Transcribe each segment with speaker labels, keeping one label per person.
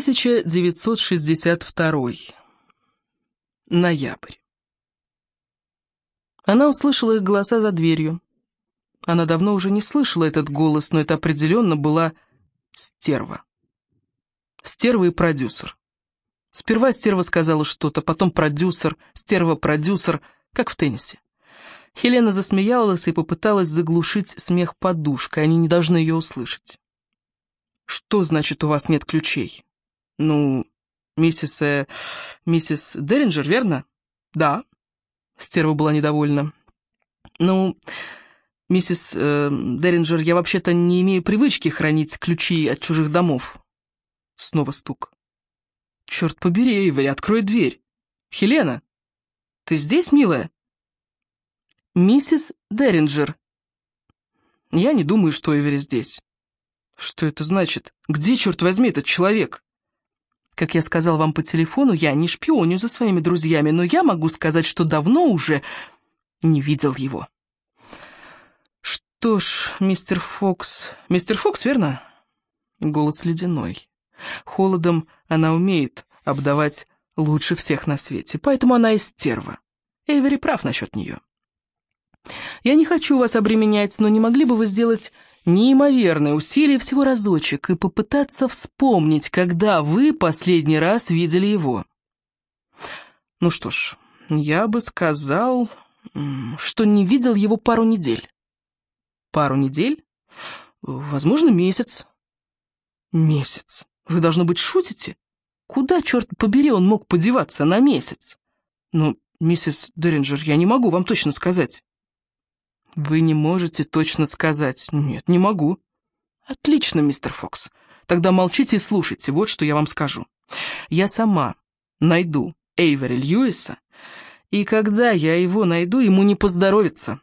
Speaker 1: 1962. Ноябрь. Она услышала их голоса за дверью. Она давно уже не слышала этот голос, но это определенно была стерва. Стерва и продюсер. Сперва стерва сказала что-то, потом продюсер, стерва-продюсер, как в теннисе. Хелена засмеялась и попыталась заглушить смех подушкой, они не должны ее услышать. «Что значит, у вас нет ключей?» «Ну, миссис... Э, миссис Деринджер, верно?» «Да». Стерва была недовольна. «Ну, миссис э, Деринджер, я вообще-то не имею привычки хранить ключи от чужих домов». Снова стук. «Черт побери, Эйвери, открой дверь!» «Хелена, ты здесь, милая?» «Миссис Деринджер». «Я не думаю, что Эйвери здесь». «Что это значит? Где, черт возьми, этот человек?» Как я сказал вам по телефону, я не шпионю за своими друзьями, но я могу сказать, что давно уже не видел его. Что ж, мистер Фокс... Мистер Фокс, верно? Голос ледяной. Холодом она умеет обдавать лучше всех на свете, поэтому она и стерва. Эйвери прав насчет нее. Я не хочу вас обременять, но не могли бы вы сделать неимоверное усилие всего разочек и попытаться вспомнить, когда вы последний раз видели его. Ну что ж, я бы сказал, что не видел его пару недель. Пару недель? Возможно, месяц. Месяц. Вы, должно быть, шутите? Куда, черт побери, он мог подеваться на месяц? Ну, миссис Деринджер, я не могу вам точно сказать. «Вы не можете точно сказать?» «Нет, не могу». «Отлично, мистер Фокс. Тогда молчите и слушайте, вот что я вам скажу. Я сама найду Эйвери Льюиса, и когда я его найду, ему не поздоровится.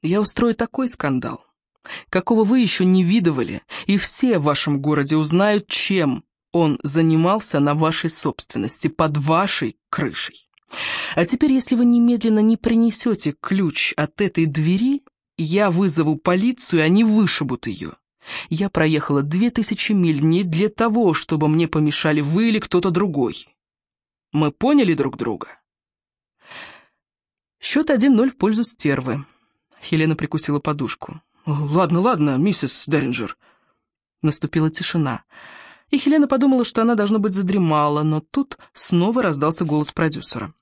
Speaker 1: Я устрою такой скандал, какого вы еще не видывали, и все в вашем городе узнают, чем он занимался на вашей собственности, под вашей крышей. А теперь, если вы немедленно не принесете ключ от этой двери, я вызову полицию, и они вышибут ее. Я проехала две тысячи миль не для того, чтобы мне помешали вы или кто-то другой. Мы поняли друг друга? Счет 1-0 в пользу стервы. Хелена прикусила подушку. «Ладно, ладно, миссис Деринджер». Наступила тишина. И Хелена подумала, что она, должно быть, задремала, но тут снова раздался голос продюсера.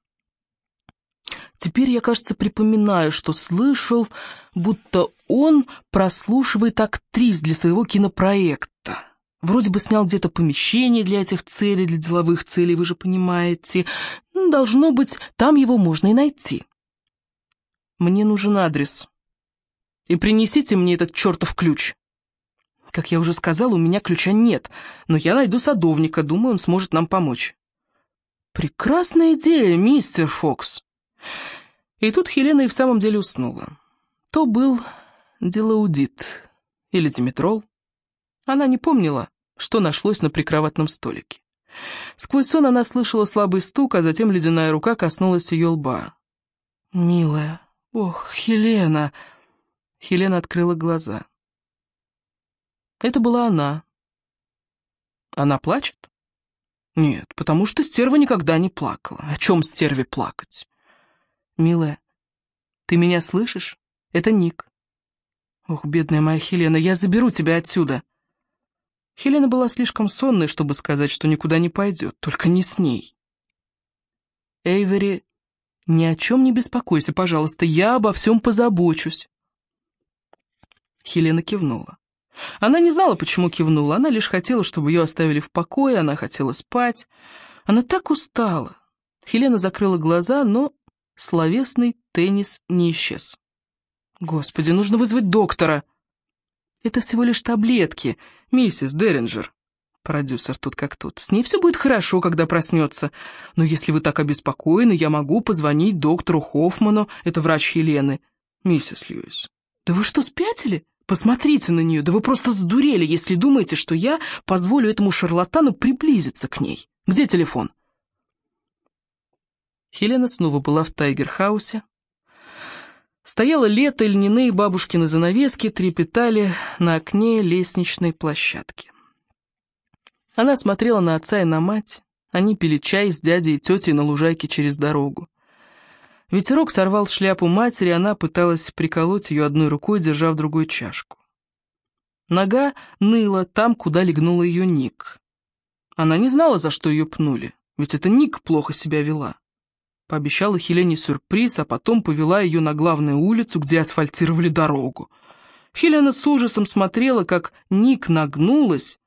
Speaker 1: Теперь я, кажется, припоминаю, что слышал, будто он прослушивает актрис для своего кинопроекта. Вроде бы снял где-то помещение для этих целей, для деловых целей, вы же понимаете. Ну, должно быть, там его можно и найти. Мне нужен адрес. И принесите мне этот чертов ключ. Как я уже сказал, у меня ключа нет, но я найду садовника, думаю, он сможет нам помочь. Прекрасная идея, мистер Фокс. И тут Хелена и в самом деле уснула. То был делаудит или диметрол. Она не помнила, что нашлось на прикроватном столике. Сквозь сон она слышала слабый стук, а затем ледяная рука коснулась ее лба. «Милая, ох, Хелена!» Хелена открыла глаза. Это была она. Она плачет? Нет, потому что стерва никогда не плакала. О чем стерве плакать? «Милая, ты меня слышишь? Это Ник». «Ох, бедная моя Хелена, я заберу тебя отсюда». Хелена была слишком сонной, чтобы сказать, что никуда не пойдет, только не с ней. «Эйвери, ни о чем не беспокойся, пожалуйста, я обо всем позабочусь». Хелена кивнула. Она не знала, почему кивнула, она лишь хотела, чтобы ее оставили в покое, она хотела спать. Она так устала. Хелена закрыла глаза, но словесный теннис не исчез. «Господи, нужно вызвать доктора!» «Это всего лишь таблетки, миссис Деринджер». Продюсер тут как тут. «С ней все будет хорошо, когда проснется. Но если вы так обеспокоены, я могу позвонить доктору Хоффману, это врач Хелены. Миссис Льюис». «Да вы что, спятили? Посмотрите на нее, да вы просто сдурели, если думаете, что я позволю этому шарлатану приблизиться к ней. Где телефон?» Хелена снова была в Тайгер-хаусе. Стояло лето, льняные бабушкины занавески трепетали на окне лестничной площадки. Она смотрела на отца и на мать. Они пили чай с дядей и тетей на лужайке через дорогу. Ветерок сорвал шляпу матери, она пыталась приколоть ее одной рукой, держа в другой чашку. Нога ныла там, куда легнула ее Ник. Она не знала, за что ее пнули, ведь это Ник плохо себя вела. Пообещала Хелене сюрприз, а потом повела ее на главную улицу, где асфальтировали дорогу. Хелена с ужасом смотрела, как Ник нагнулась,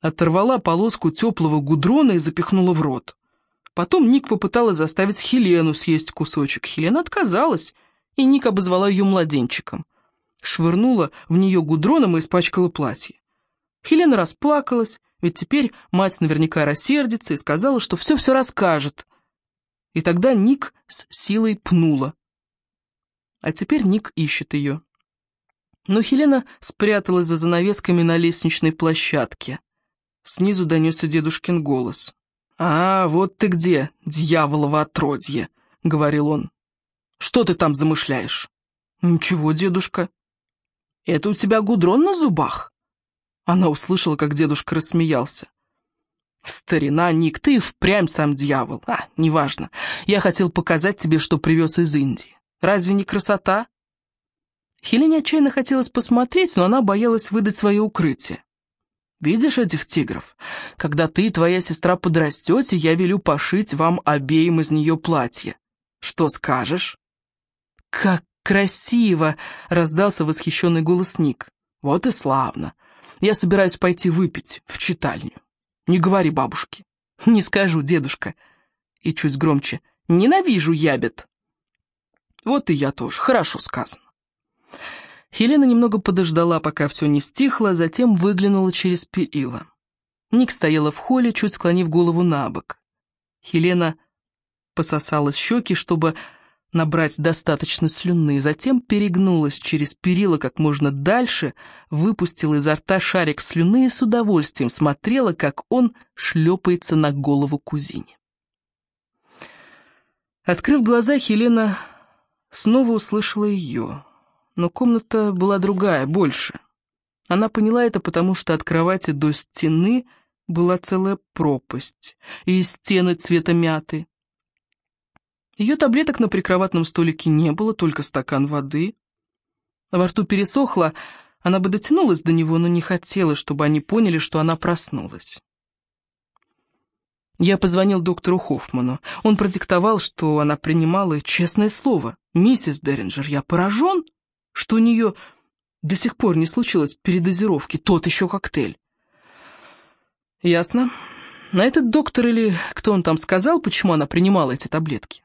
Speaker 1: оторвала полоску теплого гудрона и запихнула в рот. Потом Ник попыталась заставить Хелену съесть кусочек. Хелена отказалась, и Ник обозвала ее младенчиком. Швырнула в нее гудроном и испачкала платье. Хелена расплакалась, ведь теперь мать наверняка рассердится и сказала, что все-все расскажет. И тогда Ник с силой пнула. А теперь Ник ищет ее. Но Хелена спряталась за занавесками на лестничной площадке. Снизу донесся дедушкин голос. «А, вот ты где, дьяволово отродье!» — говорил он. «Что ты там замышляешь?» «Ничего, дедушка». «Это у тебя гудрон на зубах?» Она услышала, как дедушка рассмеялся. «Старина, Ник, ты впрямь сам дьявол. А, неважно. Я хотел показать тебе, что привез из Индии. Разве не красота?» Хелене отчаянно хотелось посмотреть, но она боялась выдать свое укрытие. «Видишь этих тигров? Когда ты и твоя сестра подрастете, я велю пошить вам обеим из нее платье. Что скажешь?» «Как красиво!» — раздался восхищенный голос Ник. «Вот и славно. Я собираюсь пойти выпить в читальню. Не говори бабушке». «Не скажу, дедушка». И чуть громче. «Ненавижу ябед». «Вот и я тоже. Хорошо сказано». Хелена немного подождала, пока все не стихло, затем выглянула через перила. Ник стояла в холле, чуть склонив голову на бок. Хелена пососала щеки, чтобы набрать достаточно слюны, затем перегнулась через перила как можно дальше, выпустила изо рта шарик слюны и с удовольствием смотрела, как он шлепается на голову кузине. Открыв глаза, Хелена снова услышала ее но комната была другая, больше. Она поняла это потому, что от кровати до стены была целая пропасть, и стены цвета мяты. Ее таблеток на прикроватном столике не было, только стакан воды. Во рту пересохло, она бы дотянулась до него, но не хотела, чтобы они поняли, что она проснулась. Я позвонил доктору Хоффману. Он продиктовал, что она принимала, честное слово, миссис Деринджер, я поражен что у нее до сих пор не случилось передозировки, тот еще коктейль. Ясно. На этот доктор или кто он там сказал, почему она принимала эти таблетки?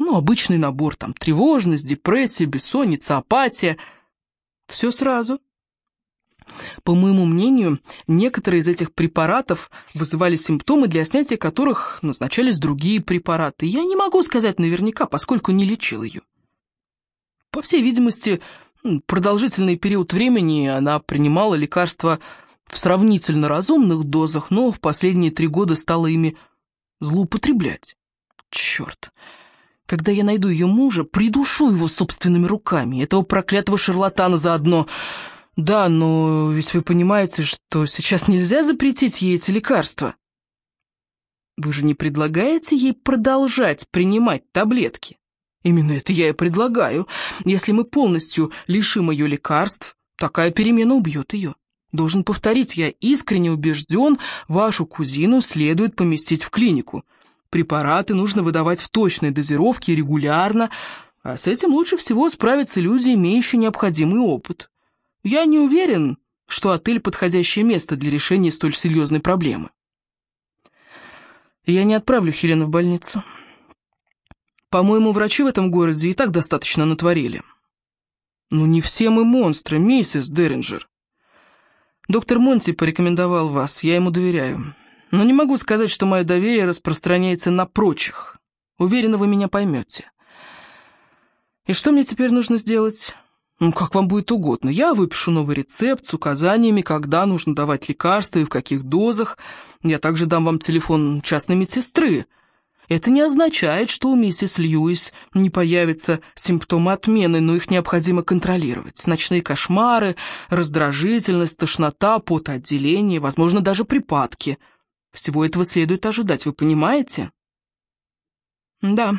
Speaker 1: Ну, обычный набор, там, тревожность, депрессия, бессонница, апатия. Все сразу. По моему мнению, некоторые из этих препаратов вызывали симптомы, для снятия которых назначались другие препараты. Я не могу сказать наверняка, поскольку не лечил ее. По всей видимости, продолжительный период времени она принимала лекарства в сравнительно разумных дозах, но в последние три года стала ими злоупотреблять. Черт! Когда я найду ее мужа, придушу его собственными руками, этого проклятого шарлатана заодно. Да, но ведь вы понимаете, что сейчас нельзя запретить ей эти лекарства. Вы же не предлагаете ей продолжать принимать таблетки? Именно это я и предлагаю. Если мы полностью лишим ее лекарств, такая перемена убьет ее. Должен повторить, я искренне убежден, вашу кузину следует поместить в клинику. Препараты нужно выдавать в точной дозировке регулярно, а с этим лучше всего справятся люди, имеющие необходимый опыт. Я не уверен, что отель – подходящее место для решения столь серьезной проблемы. Я не отправлю Хелену в больницу. По-моему, врачи в этом городе и так достаточно натворили. Ну не все мы монстры, миссис Деринджер. Доктор Монти порекомендовал вас, я ему доверяю. Но не могу сказать, что мое доверие распространяется на прочих. Уверена, вы меня поймете. И что мне теперь нужно сделать? Ну, как вам будет угодно. Я выпишу новый рецепт с указаниями, когда нужно давать лекарства и в каких дозах. Я также дам вам телефон частной медсестры, это не означает, что у миссис Льюис не появятся симптомы отмены, но их необходимо контролировать. Ночные кошмары, раздражительность, тошнота, потоотделение, возможно, даже припадки. Всего этого следует ожидать, вы понимаете? Да.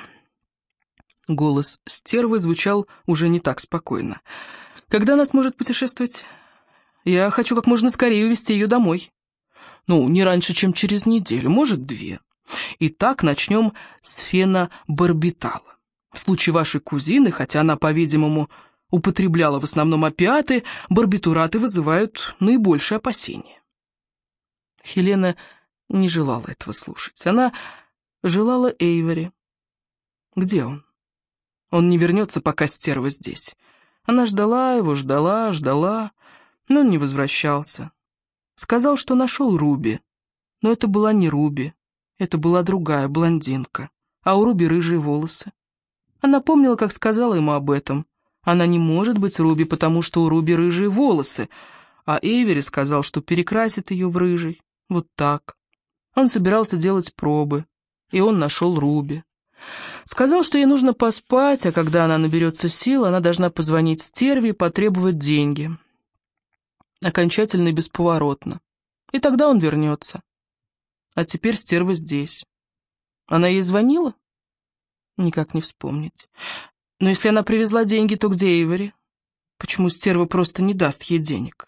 Speaker 1: Голос стервы звучал уже не так спокойно. Когда она сможет путешествовать? Я хочу как можно скорее увезти ее домой. Ну, не раньше, чем через неделю, может, две. Итак, начнем с фенобарбитала. В случае вашей кузины, хотя она, по-видимому, употребляла в основном опиаты, барбитураты вызывают наибольшее опасение. Хелена не желала этого слушать. Она желала Эйвери. Где он? Он не вернется, пока стерва здесь. Она ждала его, ждала, ждала, но он не возвращался. Сказал, что нашел Руби. Но это была не Руби, это была другая блондинка, а у Руби рыжие волосы. Она помнила, как сказала ему об этом. Она не может быть Руби, потому что у Руби рыжие волосы, а Эйвери сказал, что перекрасит ее в рыжий. Вот так. Он собирался делать пробы, и он нашел Руби. Сказал, что ей нужно поспать, а когда она наберется сил, она должна позвонить стерве и потребовать деньги. Окончательно и бесповоротно. И тогда он вернется. А теперь стерва здесь. Она ей звонила? Никак не вспомнить. Но если она привезла деньги, то где Эйвори? Почему стерва просто не даст ей денег?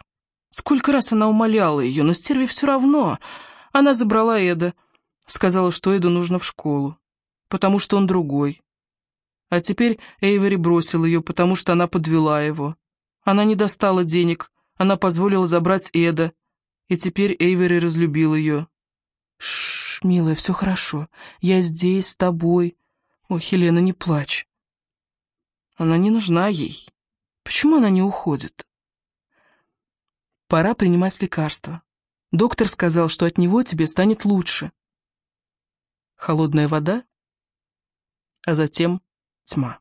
Speaker 1: Сколько раз она умоляла ее, но стерве все равно. Она забрала Эда, сказала, что Эду нужно в школу, потому что он другой. А теперь Эйвори бросил ее, потому что она подвела его. Она не достала денег, она позволила забрать Эда, и теперь Эйвори разлюбил ее. Шш, милая, все хорошо. Я здесь, с тобой. О, Хелена, не плачь. Она не нужна ей. Почему она не уходит? Пора принимать лекарства. Доктор сказал, что от него тебе станет лучше. Холодная вода, а затем тьма.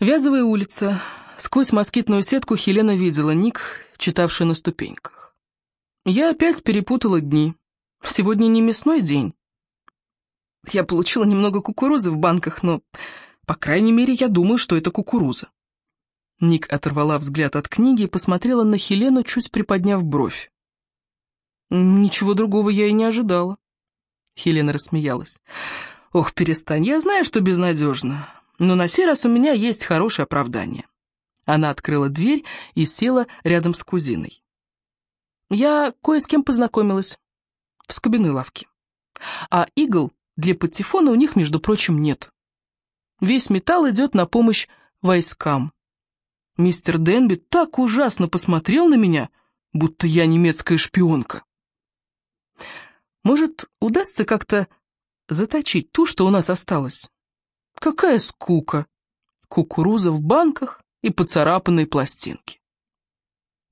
Speaker 1: Вязовая улица. Сквозь москитную сетку Хелена видела Ник, читавший на ступеньках. Я опять перепутала дни. Сегодня не мясной день. Я получила немного кукурузы в банках, но, по крайней мере, я думаю, что это кукуруза. Ник оторвала взгляд от книги и посмотрела на Хелену, чуть приподняв бровь. «Ничего другого я и не ожидала». Хелена рассмеялась. «Ох, перестань, я знаю, что безнадежно, но на сей раз у меня есть хорошее оправдание». Она открыла дверь и села рядом с кузиной. «Я кое с кем познакомилась в скобяной лавке. А игл для патефона у них, между прочим, нет. Весь металл идет на помощь войскам. Мистер Денби так ужасно посмотрел на меня, будто я немецкая шпионка. Может, удастся как-то заточить ту, что у нас осталось? Какая скука! Кукуруза в банках и поцарапанные пластинки.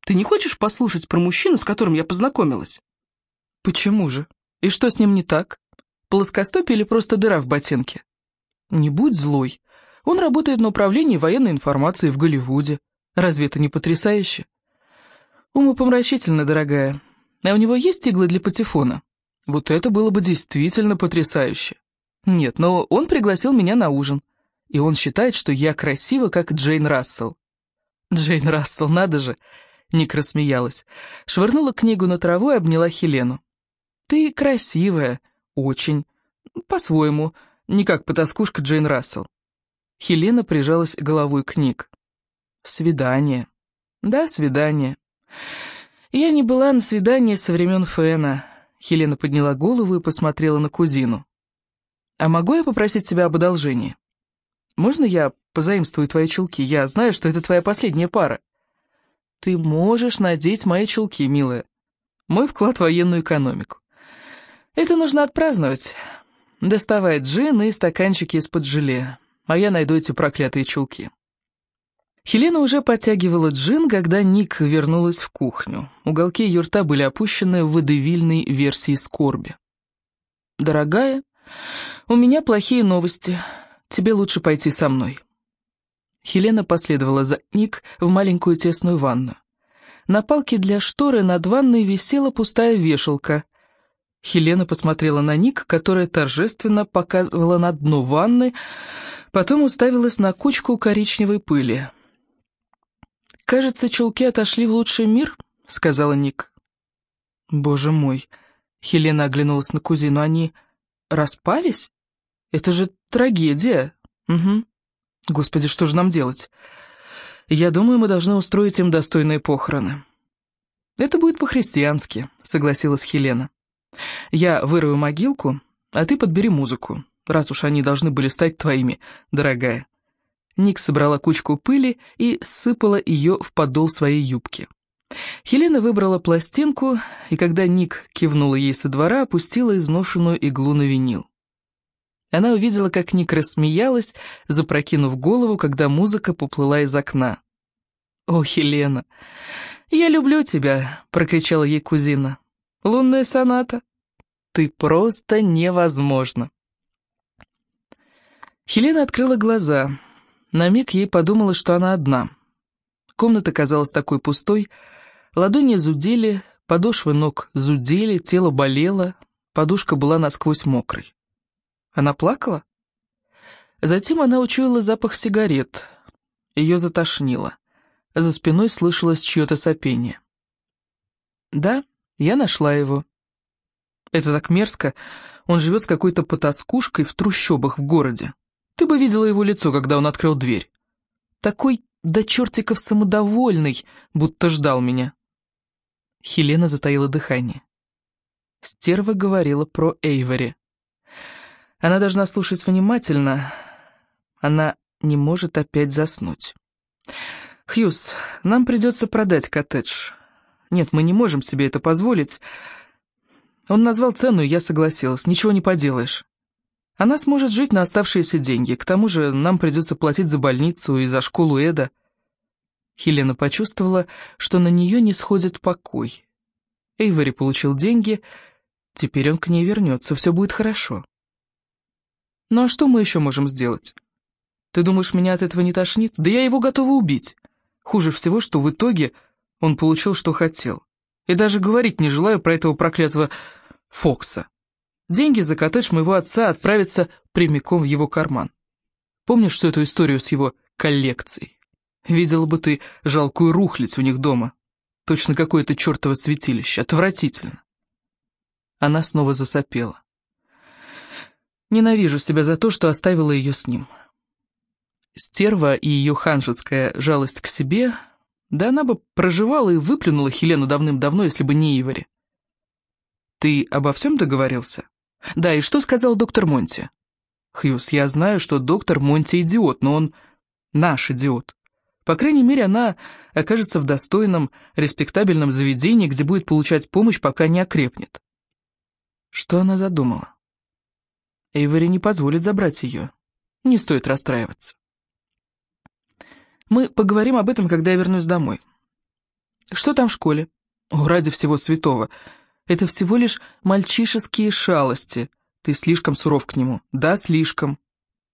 Speaker 1: Ты не хочешь послушать про мужчину, с которым я познакомилась? Почему же? И что с ним не так? Плоскостопие или просто дыра в ботинке? Не будь злой. Он работает на управлении военной информации в Голливуде. Разве это не потрясающе? Умопомрачительно, дорогая. А у него есть иглы для патефона? Вот это было бы действительно потрясающе. Нет, но он пригласил меня на ужин. И он считает, что я красива, как Джейн Рассел. Джейн Рассел, надо же. Ник рассмеялась. Швырнула книгу на траву и обняла Хелену. Ты красивая, очень. По-своему. Не как потаскушка Джейн Рассел. Хелена прижалась головой к Ник. Свидание. Да, свидание. Я не была на свидании со времен Фэна. Хелена подняла голову и посмотрела на кузину. «А могу я попросить тебя об одолжении? Можно я позаимствую твои чулки? Я знаю, что это твоя последняя пара». «Ты можешь надеть мои чулки, милая. Мой вклад в военную экономику. Это нужно отпраздновать. Доставай джин и стаканчики из-под желе, а я найду эти проклятые чулки. Хелена уже подтягивала джин, когда Ник вернулась в кухню. Уголки ее рта были опущены в водевильной версии скорби. «Дорогая, у меня плохие новости. Тебе лучше пойти со мной». Хелена последовала за Ник в маленькую тесную ванну. На палке для шторы над ванной висела пустая вешалка, Хелена посмотрела на Ник, которая торжественно показывала на дно ванны, потом уставилась на кучку коричневой пыли. «Кажется, чулки отошли в лучший мир», — сказала Ник. Боже мой. Хелена оглянулась на кузину. Они распались? Это же трагедия. Угу. Господи, что же нам делать? Я думаю, мы должны устроить им достойные похороны. Это будет по-христиански, согласилась Хелена. Я вырою могилку, а ты подбери музыку, раз уж они должны были стать твоими, дорогая. Ник собрала кучку пыли и сыпала ее в подол своей юбки. Хелена выбрала пластинку, и когда Ник кивнула ей со двора, опустила изношенную иглу на винил. Она увидела, как Ник рассмеялась, запрокинув голову, когда музыка поплыла из окна. «О, Хелена, я люблю тебя!» — прокричала ей кузина. «Лунная соната? Ты просто невозможна!» Хелена открыла глаза. На миг ей подумалось, что она одна. Комната казалась такой пустой, ладони зудели, подошвы ног зудели, тело болело, подушка была насквозь мокрой. Она плакала? Затем она учуяла запах сигарет. Ее затошнило. За спиной слышалось чье-то сопение. «Да, я нашла его». «Это так мерзко. Он живет с какой-то потаскушкой в трущобах в городе. Ты бы видела его лицо, когда он открыл дверь. Такой до чертиков самодовольный, будто ждал меня. Хелена затаила дыхание. Стерва говорила про Эйвори. Она должна слушать внимательно. Она не может опять заснуть. «Хьюз, нам придется продать коттедж. Нет, мы не можем себе это позволить. Он назвал цену, и я согласилась. Ничего не поделаешь. Она сможет жить на оставшиеся деньги. К тому же нам придется платить за больницу и за школу Эда. Хелена почувствовала, что на нее не сходит покой. Эйвори получил деньги, теперь он к ней вернется, все будет хорошо. Ну а что мы еще можем сделать? Ты думаешь, меня от этого не тошнит? Да я его готова убить. Хуже всего, что в итоге он получил, что хотел. И даже говорить не желаю про этого проклятого Фокса. Деньги за коттедж моего отца отправятся прямиком в его карман. Помнишь всю эту историю с его коллекцией? Видела бы ты жалкую рухлядь у них дома. Точно какое-то чертово святилище. Отвратительно. Она снова засопела. Ненавижу себя за то, что оставила ее с ним. Стерва и ее ханжеская жалость к себе, да она бы проживала и выплюнула Хелену давным-давно, если бы не Ивари. Ты обо всем договорился? Да, и что сказал доктор Монти? Хьюз, я знаю, что доктор Монти идиот, но он наш идиот. По крайней мере, она окажется в достойном, респектабельном заведении, где будет получать помощь, пока не окрепнет. Что она задумала? Эйвори не позволит забрать ее. Не стоит расстраиваться. Мы поговорим об этом, когда я вернусь домой. Что там в школе? О, ради всего святого. Это всего лишь мальчишеские шалости. Ты слишком суров к нему. Да, слишком.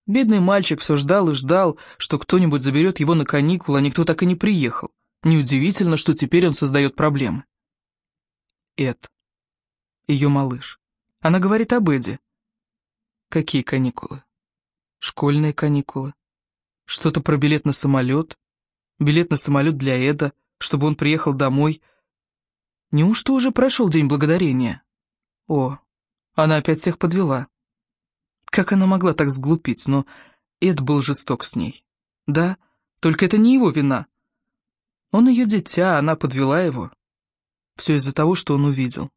Speaker 1: Бедный мальчик все ждал и ждал, что кто-нибудь заберет его на каникулы, а никто так и не приехал. Неудивительно, что теперь он создает проблемы. Эд. Ее малыш. Она говорит об Эде. Какие каникулы? Школьные каникулы. Что-то про билет на самолет. Билет на самолет для Эда, чтобы он приехал домой. Неужто уже прошел День Благодарения? О, она опять всех подвела. Как она могла так сглупить, но Эд был жесток с ней. Да, только это не его вина. Он ее дитя, она подвела его. Все из-за того, что он увидел.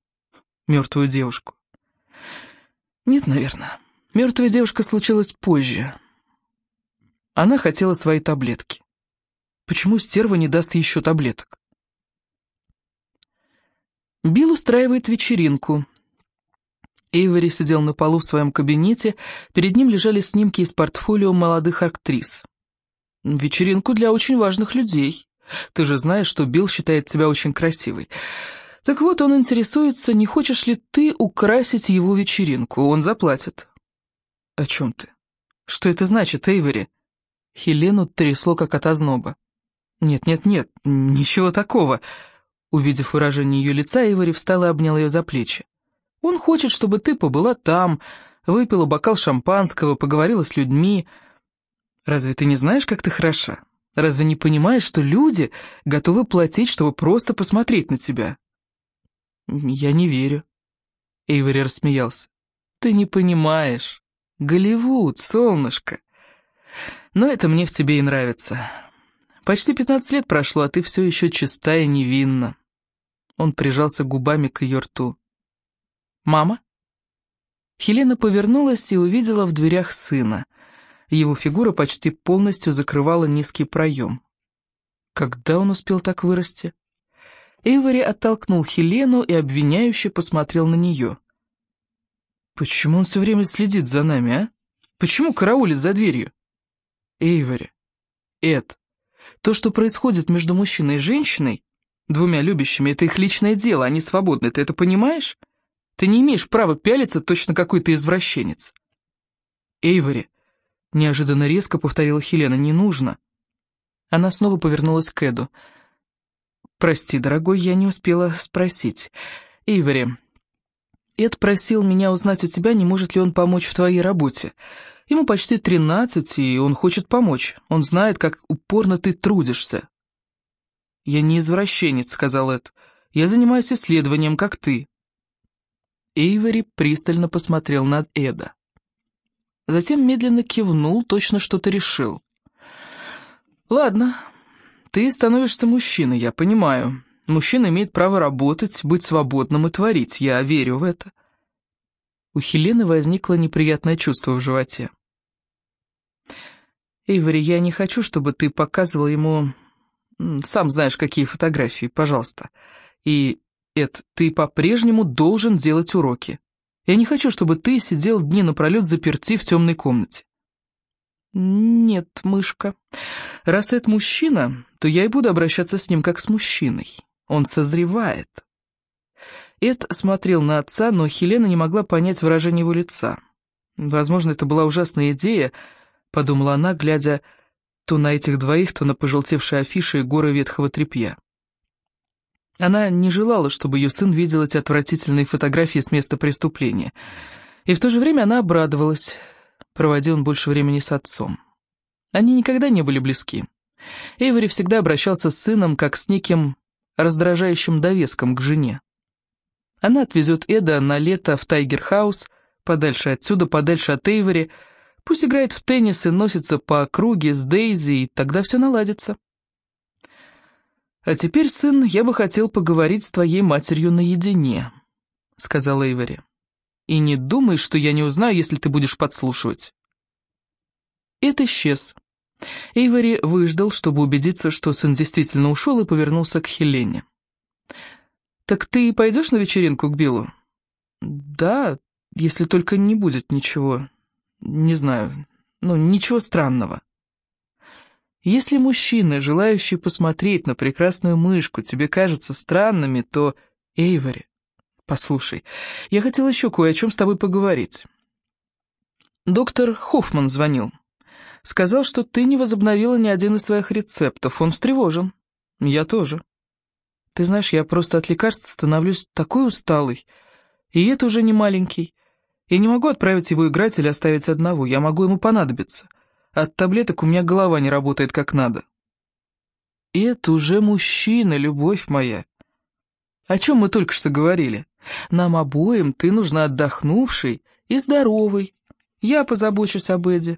Speaker 1: Мертвую девушку. Нет, наверное. Мертвая девушка случилась позже. Она хотела свои таблетки. Почему стерва не даст еще таблеток? Билл устраивает вечеринку. Эйвори сидел на полу в своем кабинете, перед ним лежали снимки из портфолио молодых актрис. «Вечеринку для очень важных людей. Ты же знаешь, что Билл считает тебя очень красивой. Так вот, он интересуется, не хочешь ли ты украсить его вечеринку, он заплатит». «О чем ты? Что это значит, Эйвори?» Хелену трясло, как от озноба. «Нет-нет-нет, ничего такого». Увидев выражение ее лица, Ивари встал и обнял ее за плечи. «Он хочет, чтобы ты побыла там, выпила бокал шампанского, поговорила с людьми. Разве ты не знаешь, как ты хороша? Разве не понимаешь, что люди готовы платить, чтобы просто посмотреть на тебя?» «Я не верю». Эйвори рассмеялся. «Ты не понимаешь. Голливуд, солнышко. Но это мне в тебе и нравится. Почти пятнадцать лет прошло, а ты все еще чиста и невинна». Он прижался губами к ее рту. «Мама?» Хелена повернулась и увидела в дверях сына. Его фигура почти полностью закрывала низкий проем. Когда он успел так вырасти? Эйвори оттолкнул Хелену и обвиняюще посмотрел на нее. «Почему он все время следит за нами, а? Почему караулит за дверью?» «Эйвори, Эд, то, что происходит между мужчиной и женщиной, двумя любящими, это их личное дело, они свободны, ты это понимаешь? Ты не имеешь права пялиться точно какой-то извращенец». «Эйвори», — неожиданно резко повторила Хелена, — «не нужно». Она снова повернулась к Эду. «Прости, дорогой, я не успела спросить. Ивори, Эд просил меня узнать у тебя, не может ли он помочь в твоей работе. Ему почти тринадцать, и он хочет помочь. Он знает, как упорно ты трудишься». «Я не извращенец», — сказал Эд. «Я занимаюсь исследованием, как ты». Эйвори пристально посмотрел на Эда. Затем медленно кивнул, точно что-то решил. «Ладно, ты становишься мужчиной, я понимаю. Мужчина имеет право работать, быть свободным и творить, я верю в это». У Хелены возникло неприятное чувство в животе. «Эйвори, я не хочу, чтобы ты показывал ему... Сам знаешь, какие фотографии, пожалуйста. И, Эд, ты по-прежнему должен делать уроки. Я не хочу, чтобы ты сидел дни напролет заперти в темной комнате. «Нет, мышка. Раз это мужчина, то я и буду обращаться с ним как с мужчиной. Он созревает». Эд смотрел на отца, но Хелена не могла понять выражение его лица. «Возможно, это была ужасная идея», — подумала она, глядя то на этих двоих, то на пожелтевшие афиши и горы ветхого тряпья. Она не желала, чтобы ее сын видел эти отвратительные фотографии с места преступления. И в то же время она обрадовалась проводил он больше времени с отцом. Они никогда не были близки. Эйвори всегда обращался с сыном как с неким раздражающим довеском к жене. Она отвезет Эда на лето в Тайгер-хаус, подальше отсюда, подальше от Эйвори, пусть играет в теннис и носится по округе с Дейзи, и тогда все наладится. «А теперь, сын, я бы хотел поговорить с твоей матерью наедине», — сказал Эйвори. И не думай, что я не узнаю, если ты будешь подслушивать. Эд исчез. Эйвори выждал, чтобы убедиться, что сын действительно ушел, и повернулся к Хелене. «Так ты пойдешь на вечеринку к Биллу?» «Да, если только не будет ничего, не знаю, ну, ничего странного». Если мужчины, желающие посмотреть на прекрасную мышку, тебе кажутся странными, то, Эйвори, «Послушай, я хотел еще кое о чем с тобой поговорить». Доктор Хоффман звонил. Сказал, что ты не возобновила ни один из своих рецептов. Он встревожен. Я тоже. Ты знаешь, я просто от лекарств становлюсь такой усталой. И это уже не маленький. Я не могу отправить его играть или оставить одного. Я могу ему понадобиться. От таблеток у меня голова не работает как надо. Это уже мужчина, любовь моя. О чем мы только что говорили? Нам обоим ты нужна отдохнувшей и здоровой. Я позабочусь об Эде.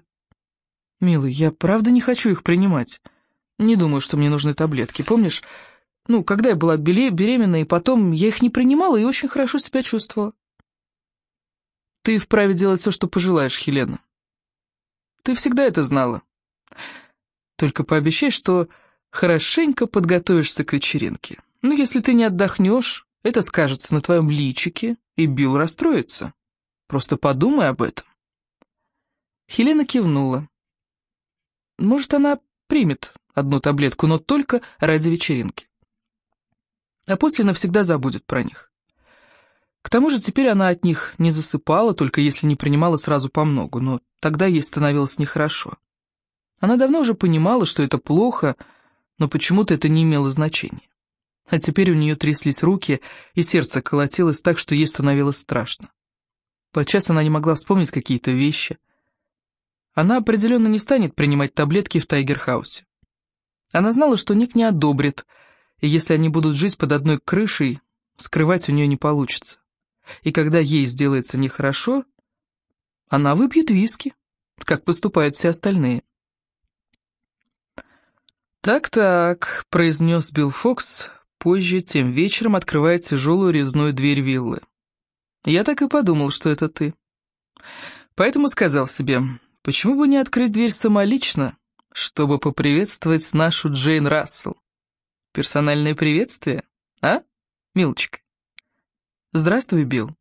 Speaker 1: Милый, я правда не хочу их принимать. Не думаю, что мне нужны таблетки. Помнишь, ну, когда я была беременна, и потом я их не принимала и очень хорошо себя чувствовала. Ты вправе делать все, что пожелаешь, Хелена. Ты всегда это знала. Только пообещай, что хорошенько подготовишься к вечеринке. Ну, если ты не отдохнешь, это скажется на твоем личике, и Билл расстроится. Просто подумай об этом. Хелена кивнула. Может, она примет одну таблетку, но только ради вечеринки. А после навсегда забудет про них. К тому же теперь она от них не засыпала, только если не принимала сразу по многу, но тогда ей становилось нехорошо. Она давно уже понимала, что это плохо, но почему-то это не имело значения. А теперь у нее тряслись руки, и сердце колотилось так, что ей становилось страшно. Подчас она не могла вспомнить какие-то вещи. Она определенно не станет принимать таблетки в Тайгерхаусе. Она знала, что Ник не одобрит, и если они будут жить под одной крышей, скрывать у нее не получится. И когда ей сделается нехорошо, она выпьет виски, как поступают все остальные. «Так-так», — произнес Билл Фокс, позже, тем вечером, открывая тяжелую резную дверь виллы. «Я так и подумал, что это ты. Поэтому сказал себе, почему бы не открыть дверь самолично, чтобы поприветствовать нашу Джейн Рассел? Персональное приветствие, а, милочка?» «Здравствуй, Билл».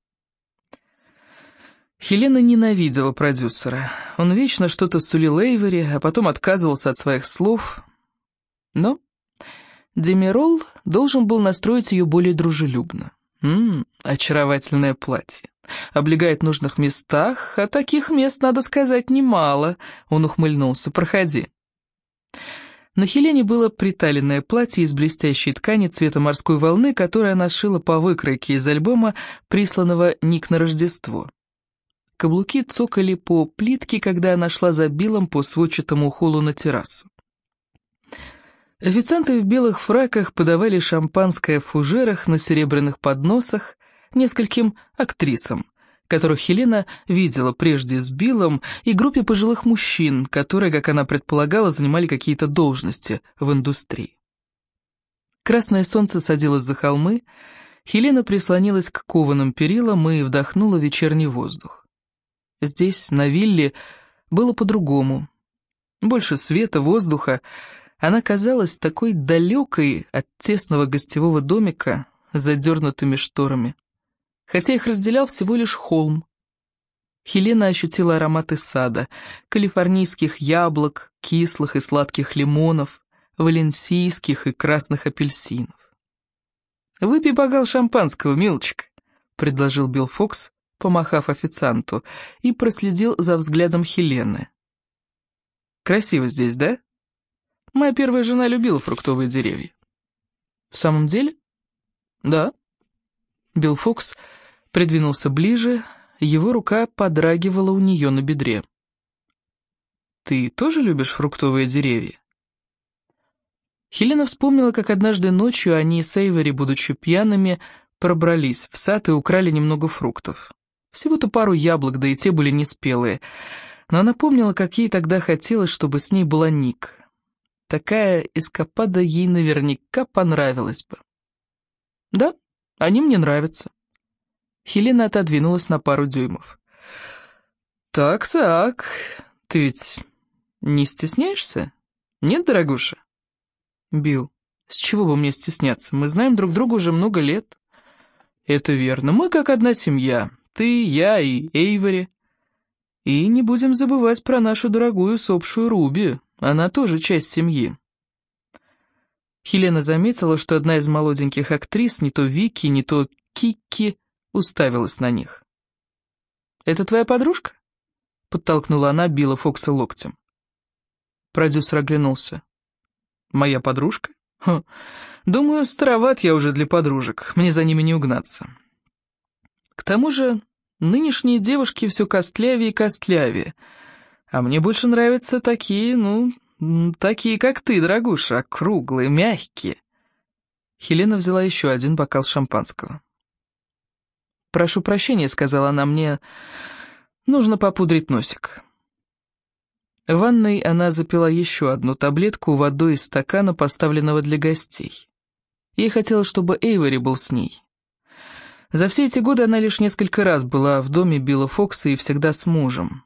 Speaker 1: Хелена ненавидела продюсера. Он вечно что-то сулил Эйвери, а потом отказывался от своих слов — но Демирол должен был настроить ее более дружелюбно. Ммм, очаровательное платье. Облегает в нужных местах, а таких мест, надо сказать, немало. Он ухмыльнулся. Проходи. На Хелене было приталенное платье из блестящей ткани цвета морской волны, которое она сшила по выкройке из альбома, присланного Ник на Рождество. Каблуки цокали по плитке, когда она шла за Биллом по сводчатому холлу на террасу. Официанты в белых фраках подавали шампанское в фужерах на серебряных подносах нескольким актрисам, которых Хелена видела прежде с Биллом, и группе пожилых мужчин, которые, как она предполагала, занимали какие-то должности в индустрии. Красное солнце садилось за холмы, Хелена прислонилась к кованым перилам и вдохнула вечерний воздух. Здесь, на вилле, было по-другому. Больше света, воздуха, она казалась такой далекой от тесного гостевого домика с задернутыми шторами, хотя их разделял всего лишь холм. Хелена ощутила ароматы сада, калифорнийских яблок, кислых и сладких лимонов, валенсийских и красных апельсинов. «Выпей бокал шампанского, милочка», — предложил Билл Фокс, помахав официанту, и проследил за взглядом Хелены. «Красиво здесь, да?» Моя первая жена любила фруктовые деревья. В самом деле? Да. Билл Фокс придвинулся ближе, его рука подрагивала у нее на бедре. Ты тоже любишь фруктовые деревья? Хелена вспомнила, как однажды ночью они с Эйвери, будучи пьяными, пробрались в сад и украли немного фруктов. Всего-то пару яблок, да и те были неспелые. Но она помнила, как ей тогда хотелось, чтобы с ней была Ник. Такая эскапада ей наверняка понравилась бы. Да, они мне нравятся. Хелена отодвинулась на пару дюймов. «Так-так, ты ведь не стесняешься? Нет, дорогуша?» «Билл, с чего бы мне стесняться? Мы знаем друг друга уже много лет». «Это верно, мы как одна семья. Ты, я и Эйвори. И не будем забывать про нашу дорогую сопшую Руби, она тоже часть семьи. Хелена заметила, что одна из молоденьких актрис, не то Вики, не то Кикки, уставилась на них. «Это твоя подружка?» — подтолкнула она Билла Фокса локтем. Продюсер оглянулся. «Моя подружка? Хм. Думаю, староват я уже для подружек, мне за ними не угнаться. К тому же нынешние девушки все костлявее и костлявее — а мне больше нравятся такие, ну, такие, как ты, дорогуша, круглые, мягкие. Хелена взяла еще один бокал шампанского. «Прошу прощения», — сказала она мне, — «нужно попудрить носик». В ванной она запила еще одну таблетку водой из стакана, поставленного для гостей. Ей хотелось, чтобы Эйвори был с ней. За все эти годы она лишь несколько раз была в доме Билла Фокса и всегда с мужем.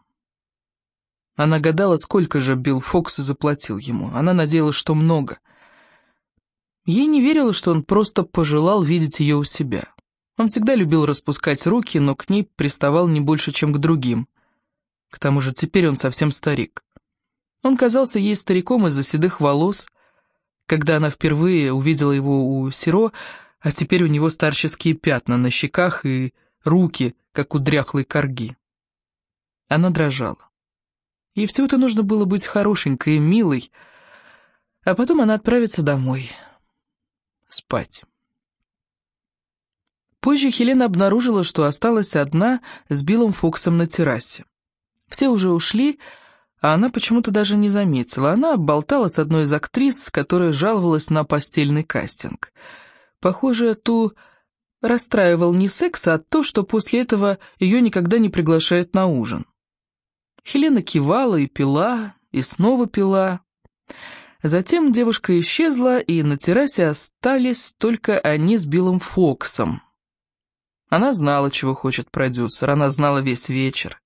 Speaker 1: Она гадала, сколько же Билл Фокс заплатил ему. Она надеялась, что много. Ей не верила, что он просто пожелал видеть ее у себя. Он всегда любил распускать руки, но к ней приставал не больше, чем к другим. К тому же теперь он совсем старик. Он казался ей стариком из-за седых волос, когда она впервые увидела его у Сиро, а теперь у него старческие пятна на щеках и руки, как у дряхлой корги. Она дрожала. Ей всего-то нужно было быть хорошенькой и милой, а потом она отправится домой. Спать. Позже Хелена обнаружила, что осталась одна с Биллом Фоксом на террасе. Все уже ушли, а она почему-то даже не заметила. Она болтала с одной из актрис, которая жаловалась на постельный кастинг. Похоже, ту расстраивал не секс, а то, что после этого ее никогда не приглашают на ужин. Хелена кивала и пила, и снова пила. Затем девушка исчезла, и на террасе остались только они с Биллом Фоксом. Она знала, чего хочет продюсер, она знала весь вечер.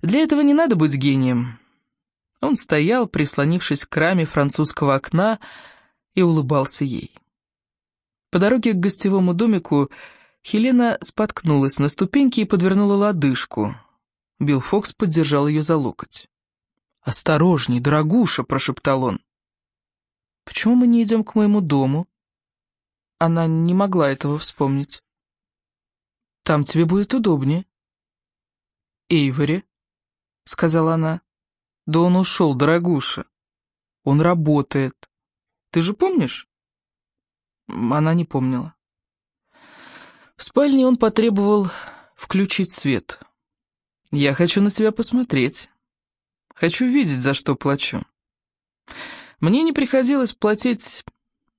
Speaker 1: Для этого не надо быть гением. Он стоял, прислонившись к раме французского окна, и улыбался ей. По дороге к гостевому домику Хелена споткнулась на ступеньке и подвернула лодыжку. Билл Фокс поддержал ее за локоть. «Осторожней, дорогуша!» — прошептал он. «Почему мы не идем к моему дому?» Она не могла этого вспомнить. «Там тебе будет удобнее». «Эйвори», — сказала она. «Да он ушел, дорогуша. Он работает. Ты же помнишь?» Она не помнила. В спальне он потребовал включить свет. «Я хочу на тебя посмотреть. Хочу видеть, за что плачу. Мне не приходилось платить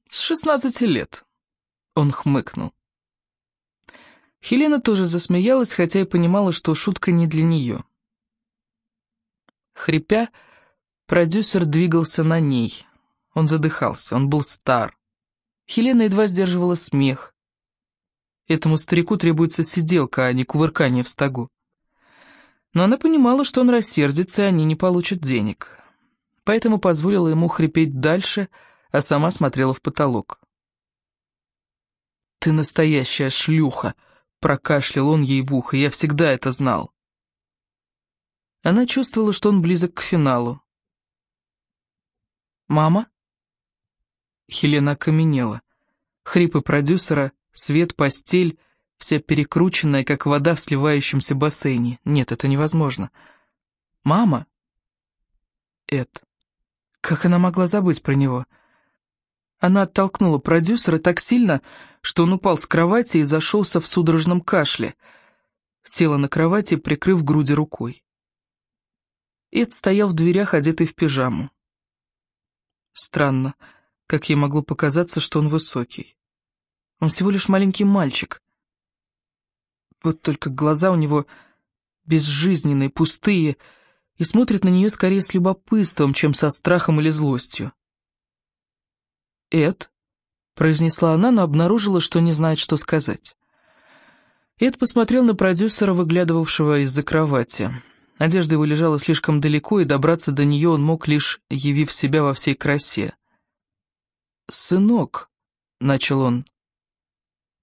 Speaker 1: с шестнадцати лет». Он хмыкнул. Хелена тоже засмеялась, хотя и понимала, что шутка не для нее. Хрипя, продюсер двигался на ней. Он задыхался, он был стар. Хелена едва сдерживала смех. Этому старику требуется сиделка, а не кувыркание в стогу. Но она понимала, что он рассердится, и они не получат денег. Поэтому позволила ему хрипеть дальше, а сама смотрела в потолок. «Ты настоящая шлюха!» — прокашлял он ей в ухо, я всегда это знал. Она чувствовала, что он близок к финалу. «Мама?» Хелена окаменела. Хрипы продюсера, свет, постель, вся перекрученная, как вода в сливающемся бассейне. Нет, это невозможно. «Мама?» Эд. Как она могла забыть про него? Она оттолкнула продюсера так сильно, что он упал с кровати и зашелся в судорожном кашле. Села на кровати, прикрыв груди рукой. Эд стоял в дверях, одетый в пижаму. Странно как ей могло показаться, что он высокий. Он всего лишь маленький мальчик. Вот только глаза у него безжизненные, пустые, и смотрят на нее скорее с любопытством, чем со страхом или злостью. «Эд», — произнесла она, но обнаружила, что не знает, что сказать. Эд посмотрел на продюсера, выглядывавшего из-за кровати. Одежда его лежала слишком далеко, и добраться до нее он мог, лишь явив себя во всей красе. «Сынок», — начал он.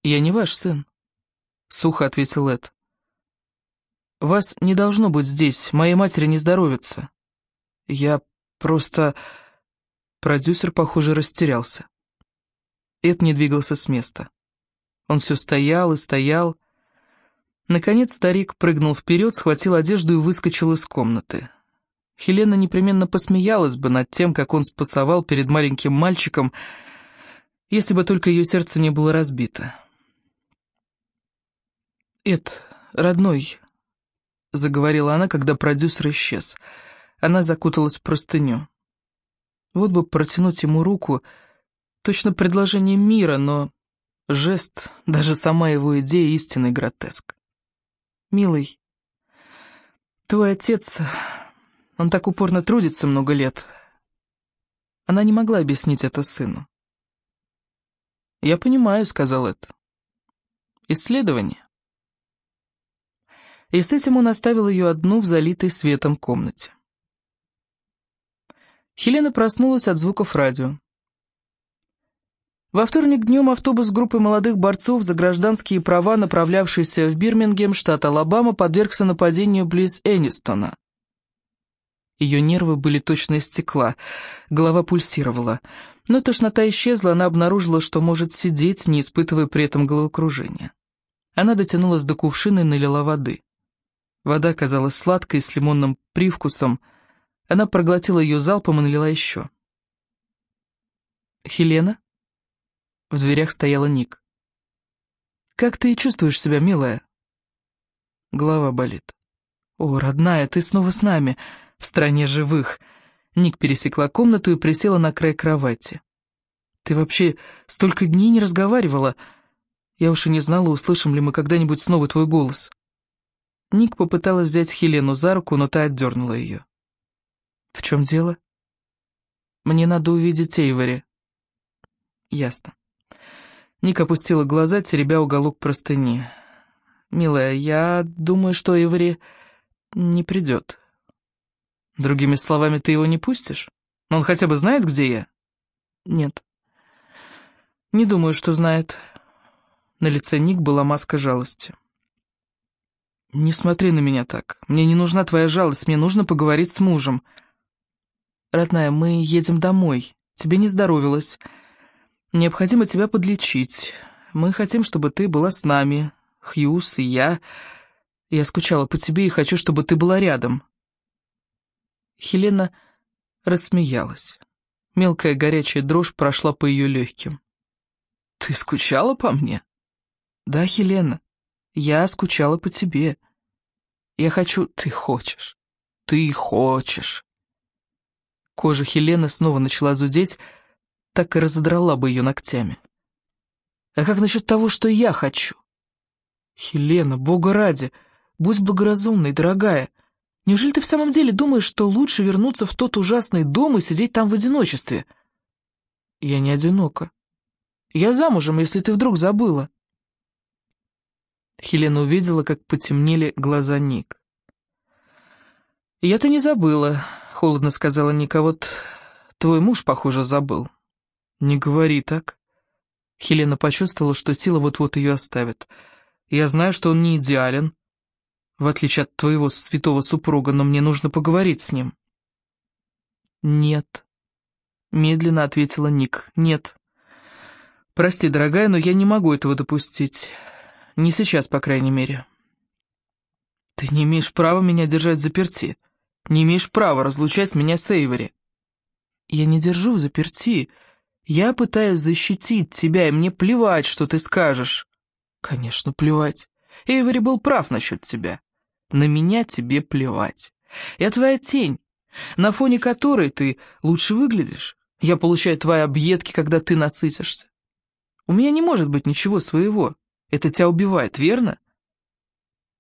Speaker 1: «Я не ваш сын», — сухо ответил Эд. «Вас не должно быть здесь, моей матери не здоровится. Я просто...» Продюсер, похоже, растерялся. Эд не двигался с места. Он все стоял и стоял. Наконец старик прыгнул вперед, схватил одежду и выскочил из комнаты. Хелена непременно посмеялась бы над тем, как он спасовал перед маленьким мальчиком, если бы только ее сердце не было разбито. «Эд, родной», — заговорила она, когда продюсер исчез. Она закуталась в простыню. Вот бы протянуть ему руку, точно предложение мира, но жест, даже сама его идея истинный гротеск. «Милый, твой отец он так упорно трудится много лет. Она не могла объяснить это сыну. «Я понимаю», — сказал Эд. «Исследование». И с этим он оставил ее одну в залитой светом комнате. Хелена проснулась от звуков радио. Во вторник днем автобус группы молодых борцов за гражданские права, направлявшийся в Бирмингем, штат Алабама, подвергся нападению близ Энистона. Ее нервы были точно из стекла, голова пульсировала. Но тошнота исчезла, она обнаружила, что может сидеть, не испытывая при этом головокружения. Она дотянулась до кувшина и налила воды. Вода казалась сладкой, с лимонным привкусом. Она проглотила ее залпом и налила еще. «Хелена?» В дверях стояла Ник. «Как ты чувствуешь себя, милая?» Голова болит. «О, родная, ты снова с нами!» в стране живых. Ник пересекла комнату и присела на край кровати. «Ты вообще столько дней не разговаривала?» Я уж и не знала, услышим ли мы когда-нибудь снова твой голос. Ник попыталась взять Хелену за руку, но та отдернула ее. «В чем дело?» «Мне надо увидеть Эйвори». «Ясно». Ник опустила глаза, теребя уголок простыни. «Милая, я думаю, что Эйвори не придет». «Другими словами, ты его не пустишь? Он хотя бы знает, где я?» «Нет». «Не думаю, что знает». На лице Ник была маска жалости. «Не смотри на меня так. Мне не нужна твоя жалость, мне нужно поговорить с мужем». «Родная, мы едем домой. Тебе не здоровилось. Необходимо тебя подлечить. Мы хотим, чтобы ты была с нами, Хьюз и я. Я скучала по тебе и хочу, чтобы ты была рядом». Хелена рассмеялась. Мелкая горячая дрожь прошла по ее легким. «Ты скучала по мне?» «Да, Хелена, я скучала по тебе. Я хочу... Ты хочешь. Ты хочешь». Кожа Хелены снова начала зудеть, так и разодрала бы ее ногтями. «А как насчет того, что я хочу?» «Хелена, бога ради, будь благоразумной, дорогая. Неужели ты в самом деле думаешь, что лучше вернуться в тот ужасный дом и сидеть там в одиночестве?» «Я не одинока. Я замужем, если ты вдруг забыла». Хелена увидела, как потемнели глаза Ник. «Я-то не забыла», — холодно сказала Ника, — «вот твой муж, похоже, забыл». «Не говори так». Хелена почувствовала, что сила вот-вот ее оставит. «Я знаю, что он не идеален, в отличие от твоего святого супруга, но мне нужно поговорить с ним». «Нет», — медленно ответила Ник, — «нет». «Прости, дорогая, но я не могу этого допустить. Не сейчас, по крайней мере». «Ты не имеешь права меня держать заперти. Не имеешь права разлучать меня с Эйвори». «Я не держу в заперти. Я пытаюсь защитить тебя, и мне плевать, что ты скажешь». «Конечно, плевать. Эйвори был прав насчет тебя. На меня тебе плевать. Я твоя тень, на фоне которой ты лучше выглядишь. Я получаю твои объедки, когда ты насытишься. У меня не может быть ничего своего. Это тебя убивает, верно?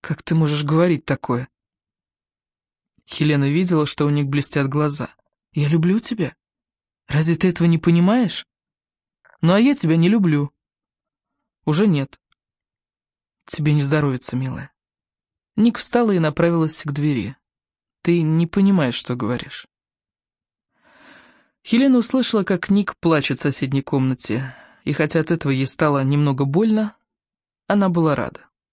Speaker 1: Как ты можешь говорить такое? Хелена видела, что у них блестят глаза. Я люблю тебя. Разве ты этого не понимаешь? Ну, а я тебя не люблю. Уже нет. Тебе не здоровится, милая. Ник встала и направилась к двери. Ты не понимаешь, что говоришь. Хелена услышала, как Ник плачет в соседней комнате, и хотя от этого ей стало немного больно, она была рада.